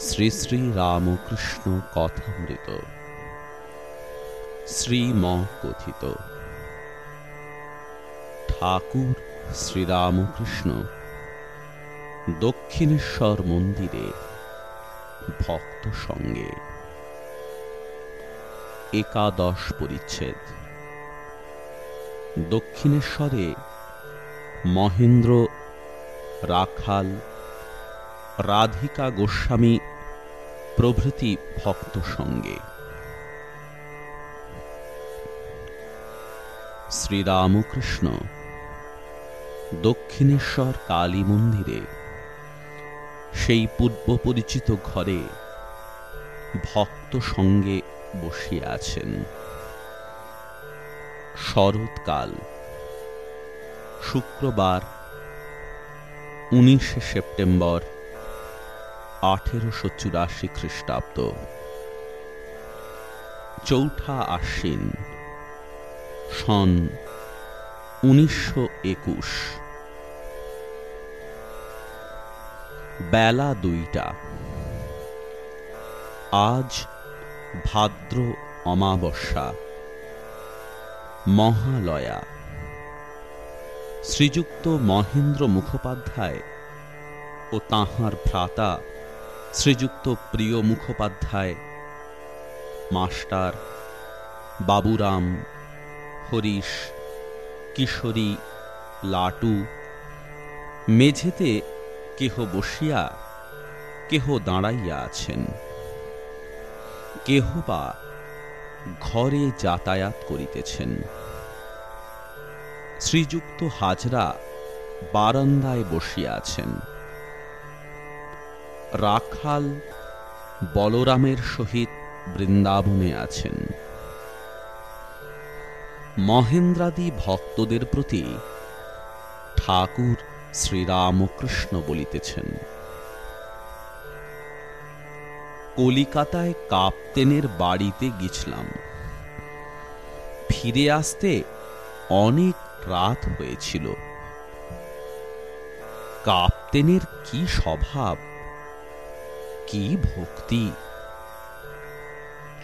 শ্রী শ্রী রামকৃষ্ণ কথামৃত। শ্রীম কথিত ঠাকুর শ্রীরামকৃষ্ণ, দক্ষিণেশ্বর মন্দিরে ভক্ত সঙ্গে। একাদশ পরিচ্ছেদ। দক্ষিণেশ্বরে মহেন্দ্র রাখাল রাধিকা গোস্বামী প্রভৃতি ভক্ত সঙ্গে। শ্রীরামকৃষ্ণ, দক্ষিণেশ্বর কালী মন্দিরে, সেই পূর্ব পরিচিত ঘরে ভক্ত সঙ্গে বসিয়া আছেন। শরৎকাল, শুক্রবার, উনিশে সেপ্টেম্বর আঠেরোশো চুরাশি খ্রিস্টাব্দ। চৌঠা আশ্বিন, সন উনিশশো একুশ। বেলা দুইটা। আজ ভাদ্র অমাবস্যা, মহালয়া। শ্রীযুক্ত মহেন্দ্র মুখোপাধ্যায় ও তাঁহার ভ্রাতা শ্রীযুক্ত প্রিয় মুখোপাধ্যায়, মাস্টার বাবুরাম হরিশ, কিশোরী লাটু, মেঝেতে কেহ বসিয়া, কেহ দাঁড়াইয়া আছেন। কেহ বা ঘরে যাতায়াত করিতেছেন। শ্রীযুক্ত হাজরা বারান্দায় বসিয়া আছেন। রাখাল বলরামের সহিত বৃন্দাবনে আছেন। মহেন্দ্রাদি ভক্তদের প্রতি ঠাকুর শ্রীরামকৃষ্ণ বলিতেছেন, কলিকাতায় কাপ্তেনের বাড়িতে গেছিলাম ফিরে আসতে অনেক রাত হয়েছিল। কাপ্তেনের কি স্বভাব? কি ভক্তি?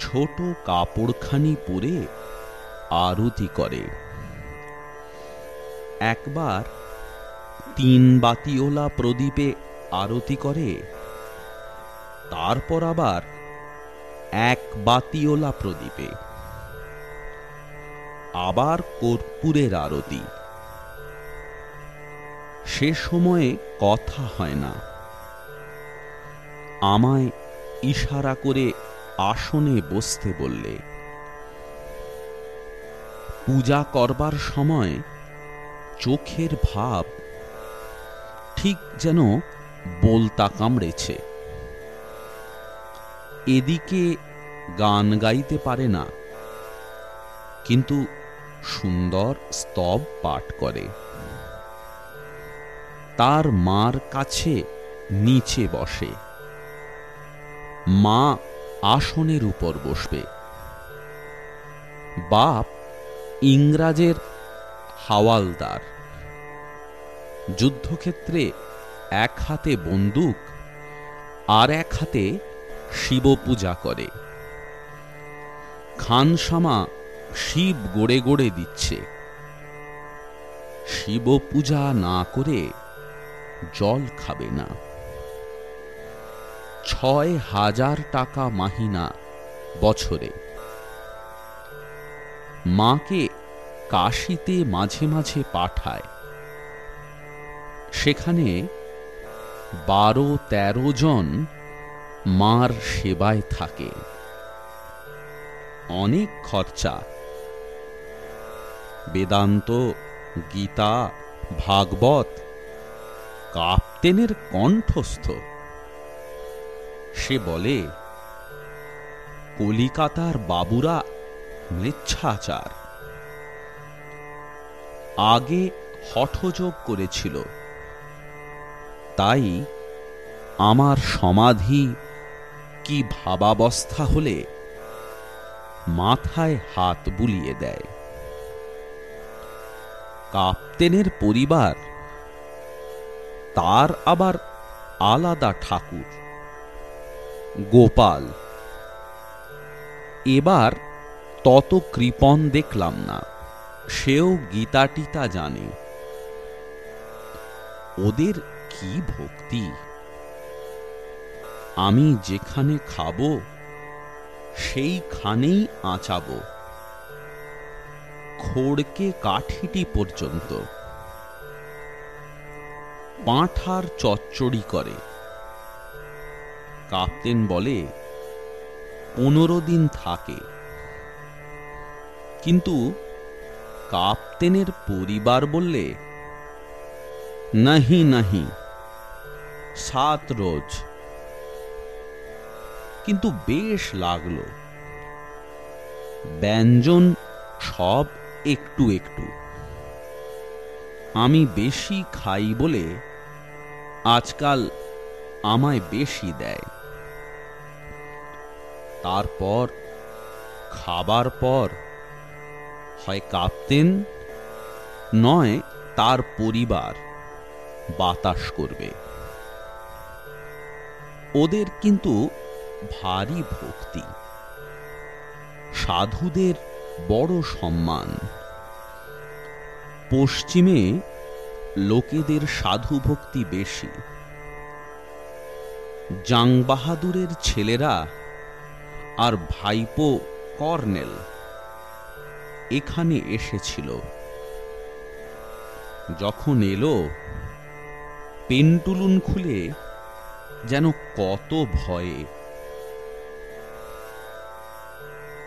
ছোট কাপড়খানি পরে আরতি করে। একবার তিন বাতিওলা প্রদীপে আরতি করে, তারপর আবার এক বাতিওলা প্রদীপে। আবার কর্পূরের আরতি। সে সময়ে কথা হয় না। আমায় ইশারা করে আসনে বসতে বললে, পূজা করবার সময় চোখের ভাব ঠিক যেন বলতা কামড়েছে। এদিকে গান গাইতে পারে না, কিন্তু সুন্দর স্তব পাঠ করে। তার মার কাছে নিচে বসে মা আসনের উপর বসবে। বাপ ইংরাজের হাওয়ালদার। যুদ্ধক্ষেত্রে এক হাতে বন্দুক আর এক হাতে শিব পূজা করে। খানসামা শিব গড়ে গড়ে দিচ্ছে। শিব পূজা না করে জল খাবে না। ছয় হাজার টাকা মাহিনা বছরে। মাকে কাশিতে মাঝে মাঝে পাঠায়। সেখানে বারো তেরো জন মার সেবায় থাকে। অনেক খরচা। বেদান্ত, গীতা, ভাগবত, কাপ্তেনের কণ্ঠস্থ। সে বলে, কলিকাতার বাবুরা মৃচ্ছাচার আগে হঠযোগ করেছিল। তাই আমার সমাধি কি ভাবাবস্থা হলে মাথায় হাত বুলিয়ে দেয়। কাপ্তেনের পরিবার, তার আবার আলাদা ঠাকুর। গোপাল। এবার তত কৃপণ দেখলাম না, সেও গীতা টিতা জানে। ওদের কি ভক্তি? আমি যেখানে খাব, সেইখানেই আঁচাব। খোড়কে কাঠিটি পর্যন্ত। পাঁঠার চচ্চড়ি করে। কাপ্তেন বলে পনেরো দিন থাকে। কিন্তু কাপ্তেনের পরিবার বললে, নাহি নাহি, সাত রোজ। কিন্তু বেশ লাগল। ব্যঞ্জন সব একটু একটু। আমি বেশি খাই বলে আজকাল আমায় বেশি দেয়। তারপর, খাবার পর, হয় কাঁপতেন, নয় তার পরিবার বাতাস করবে। ওদের কিন্তু ভারী ভক্তি। সাধুদের বড় সম্মান। পশ্চিমে লোকেদের সাধু ভক্তি বেশি। জাং বাহাদুরের ছেলেরা আর ভাইপো কর্নেল এখানে এসেছিল। যখন এলো, পেন্টুলুন খুলে যেন কত ভয়ে।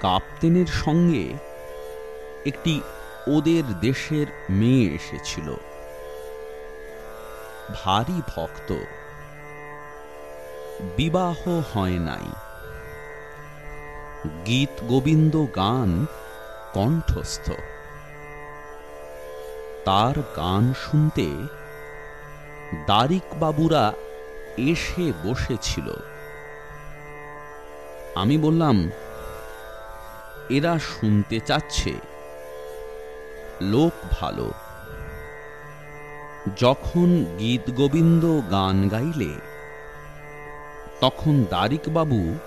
কাপ্তেনের সঙ্গে একটি ওদের দেশের মেয়ে এসেছিল। ভারী ভক্ত। বিবাহ হয় নাই। গীত গোবিন্দ গান কণ্ঠস্থ। তার গান শুনতে বাবুরা এসে বসেছিল। আমি বললাম, এরা শুনতে চাচ্ছে। লোক ভালো। যখন গীত গোবিন্দ গান গাইলে তখন দারিকবাবু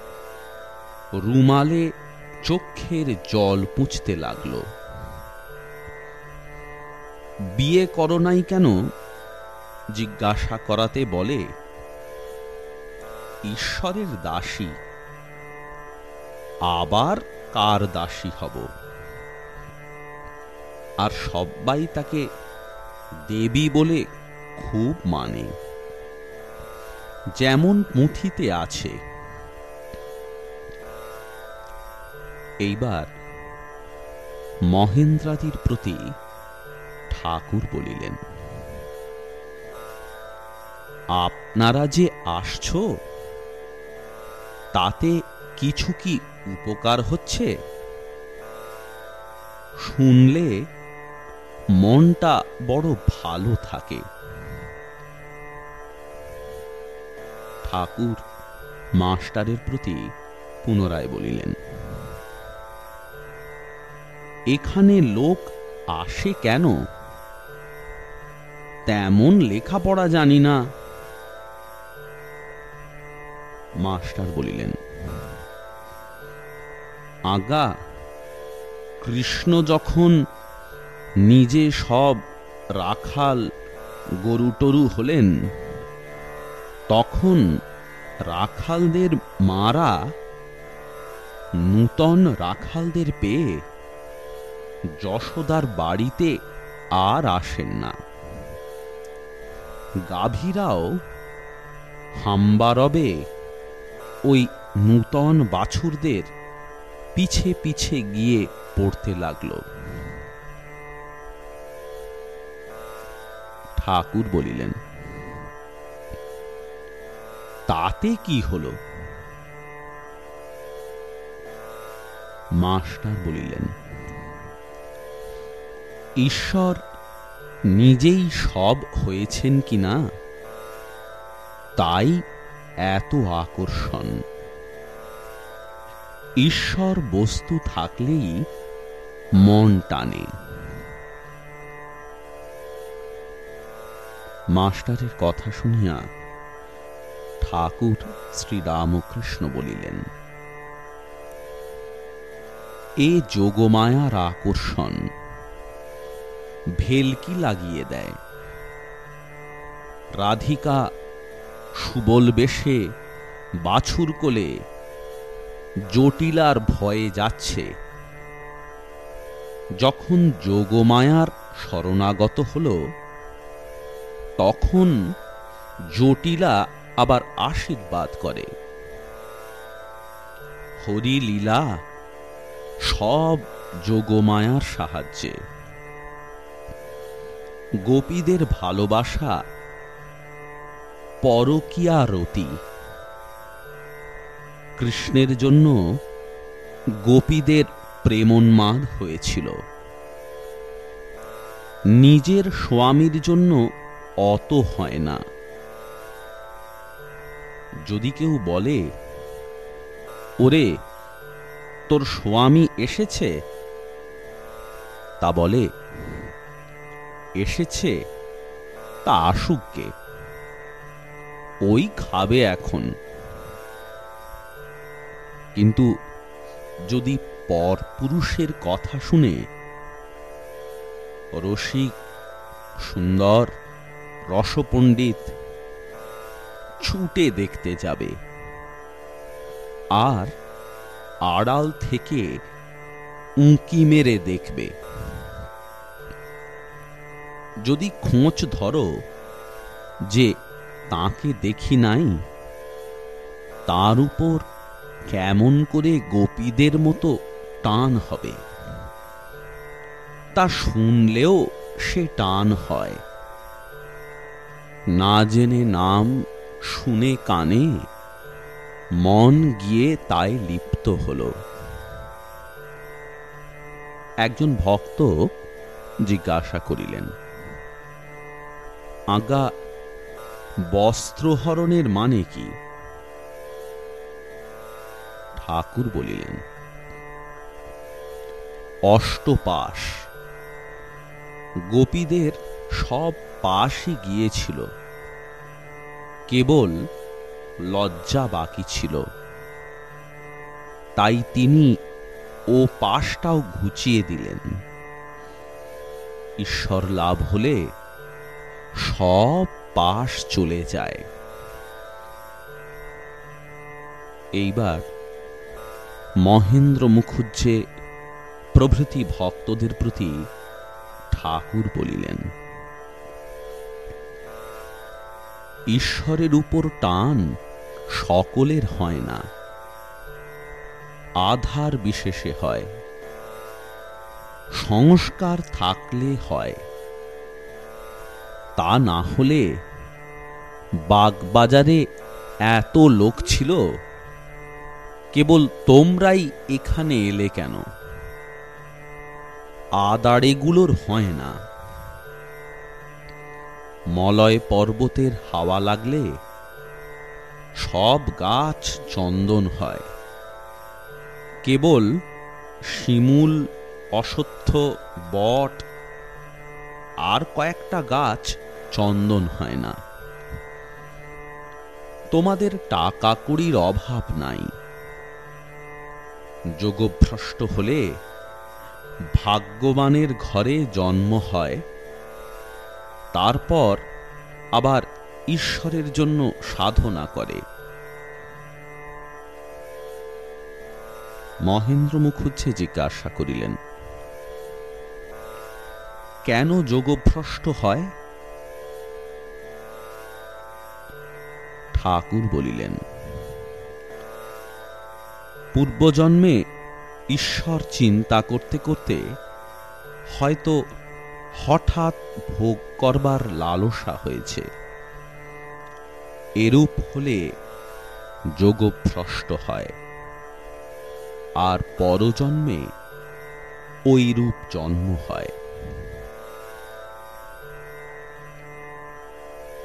রুমালে চক্ষের জল পুঁছতে লাগল। বিয়ে করো নাই কেন? জিজ্ঞাসা করাতে বলে, ঈশ্বরের দাসী। আবার কার দাসী হব? আর সবাই তাকে দেবী বলে খুব মানে। যেমন পুঁথিতে আছে। এইবার মহেন্দ্রাদির প্রতি ঠাকুর বলিলেন, আপনারা যে আসছ, তাতে কিছু কি উপকার হচ্ছে? শুনলে মনটা বড় ভালো থাকে। ঠাকুর মাস্টারের প্রতি পুনরায় বলিলেন, এখানে লোক আসে কেন? তেমন লেখাপড়া জানি না। মাস্টার বলিলেন, আগা, কৃষ্ণ যখন নিজে সব রাখাল গরু টরু হলেন তখন রাখালদের মারা নূতন রাখালদের পেয়ে যশোদার বাড়িতে আর আসেন না। গাভীরাও হাম্বারবে ওই নূতন বাছুরদের পিছে পিছে গিয়ে পড়তে লাগল। ঠাকুর বলিলেন তাতে কি হলো? মাস্টার বলিলেন, ঈশ্বর নিজেই সব হয়েছেন কিনা তাই এত আকর্ষণ। ঈশ্বর বস্তু থাকলেই মন টানে। মাস্টারের কথা শুনিয়া ঠাকুর শ্রীরামকৃষ্ণ বলিলেন, এ যোগমায়ার আকর্ষণ ভেলকি লাগিয়ে দেয়? রাধিকা সুবল বেশে বাছুর কোলে জটিলার ভয়ে যাচ্ছে। যখন যোগমায়ার শরণাগত হল, তখন জটিলা আবার আশীর্বাদ করে। হরিলীলা সব যোগমায়ার সাহায্যে। গোপীদের ভালোবাসা পরকিয়া রতি। কৃষ্ণের জন্য গোপীদের প্রেমোন্মাদ হয়েছিল। নিজের স্বামীর জন্য অত হয় না। যদি কেউ বলে, ওরে, তোর স্বামী এসেছে? তা বলে, এসেছে, তা আসুক কে ওই খাবে এখন। কিন্তু যদি পর পুরুষের কথা শুনে, রসিক, সুন্দর, রসপণ্ডিত ছুটে দেখতে যাবে। আর আড়াল থেকে উঁকি মেরে দেখবে। যদি খোঁচ ধরো যে তাকে দেখি নাই, তার উপর কেমন করে গোপীদের মতো টান হবে। তা শুনলেও সে টান হয়। না জেনে নাম শুনে কানে মন গিয়ে তাই লিপ্ত হল। একজন ভক্ত জিজ্ঞাসা করিলেন, আগা, বস্ত্রহরণের মানে কি? ঠাকুর বলিলেন, অষ্টপাশ। গোপীদের সব পাশই গিয়েছিল। কেবল লজ্জা বাকি ছিল। তাই তিনি ও পাশটাও ঘুচিয়ে দিলেন। ঈশ্বর লাভ হলে সব পাশ চলে যায়। এইবার মহেন্দ্র মুখুজ্জে প্রভৃতি ভক্তদের প্রতি ঠাকুর বলিলেন ঈশ্বরের উপর টান সকলের হয় না। আধার বিশেষে হয়। সংস্কার থাকলে হয়। তা না হলে বাগবাজারে এত লোক ছিল, কেবল তোমরাই এখানে এলে কেন? আদাড়েগুলোর হয় না। মলয় পর্বতের হাওয়া লাগলে সব গাছ চন্দন হয়। কেবল শিমুল অসত্য বট আর কয়েকটা গাছ চন্দন হয় না। তোমাদের টাকা কুড়ির অভাব নাই। যোগভ্রষ্ট হলে ভাগ্যবানের ঘরে জন্ম হয় তারপর আবার ঈশ্বরের জন্য সাধনা করে। মহেন্দ্র মুখুজ্জে জিজ্ঞাসা করিলেন, কেন যোগভ্রষ্ট হয়? ঠাকুর বলিলেন, পূর্বজন্মে ঈশ্বর চিন্তা করতে করতে হয়তো হঠাৎ ভোগ করবার লালসা হয়েছে। এরূপ হলে যোগভ্রষ্ট হয়। আর পরজন্মে ওই রূপ জন্ম হয়।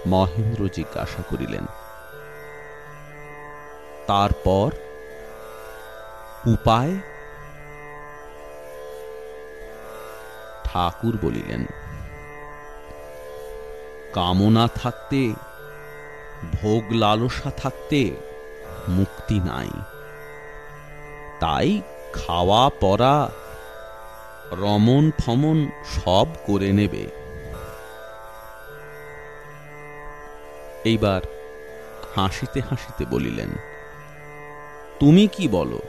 মহেন্দ্র জিজ্ঞাসা করিলেন, তারপর উপায়? ঠাকুর বলিলেন, কামনা থাকতে, ভোগ লালসা থাকতে মুক্তি নাই। তাই খাওয়া, পরা রমন ফমন সব করে নেবে। এইবার হাসিতে হাসিতে বলিলেন, তুমি কি বলো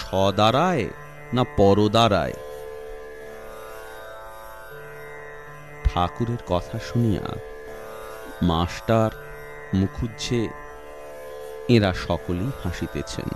সদারায় না পরদারায় ঠাকুরের কথা শুনিয়া মাস্টার মুখুজ্জে এরা সকলেই হাসিতেছেন।